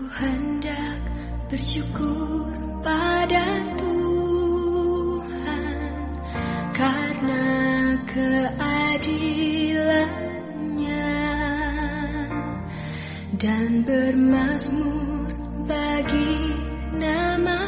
Ku hendak bersyukur pada Tuhan karena keadilannya dan bermazmur bagi nama